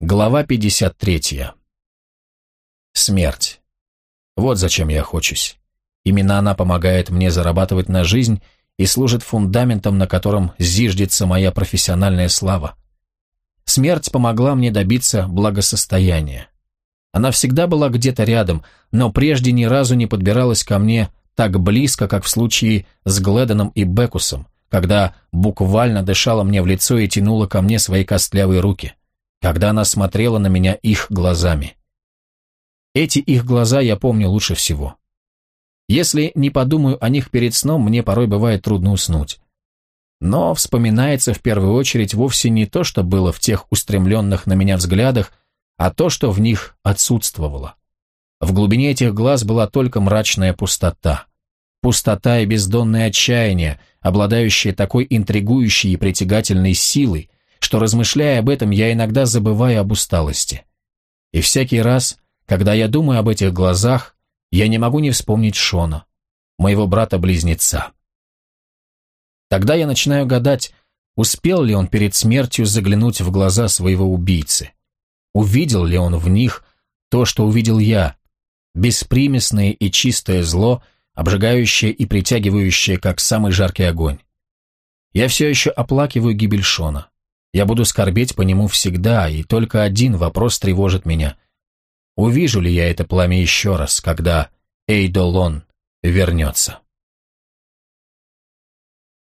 Глава 53. Смерть. Вот зачем я охочусь. Именно она помогает мне зарабатывать на жизнь и служит фундаментом, на котором зиждется моя профессиональная слава. Смерть помогла мне добиться благосостояния. Она всегда была где-то рядом, но прежде ни разу не подбиралась ко мне так близко, как в случае с Гледоном и Бекусом, когда буквально дышала мне в лицо и тянула ко мне свои костлявые руки – когда она смотрела на меня их глазами. Эти их глаза я помню лучше всего. Если не подумаю о них перед сном, мне порой бывает трудно уснуть. Но вспоминается в первую очередь вовсе не то, что было в тех устремленных на меня взглядах, а то, что в них отсутствовало. В глубине этих глаз была только мрачная пустота. Пустота и бездонное отчаяние, обладающее такой интригующей и притягательной силой, что, размышляя об этом, я иногда забываю об усталости. И всякий раз, когда я думаю об этих глазах, я не могу не вспомнить Шона, моего брата-близнеца. Тогда я начинаю гадать, успел ли он перед смертью заглянуть в глаза своего убийцы. Увидел ли он в них то, что увидел я, беспримесное и чистое зло, обжигающее и притягивающее, как самый жаркий огонь. Я все еще оплакиваю гибель Шона. Я буду скорбеть по нему всегда, и только один вопрос тревожит меня. Увижу ли я это пламя еще раз, когда Эйдолон вернется?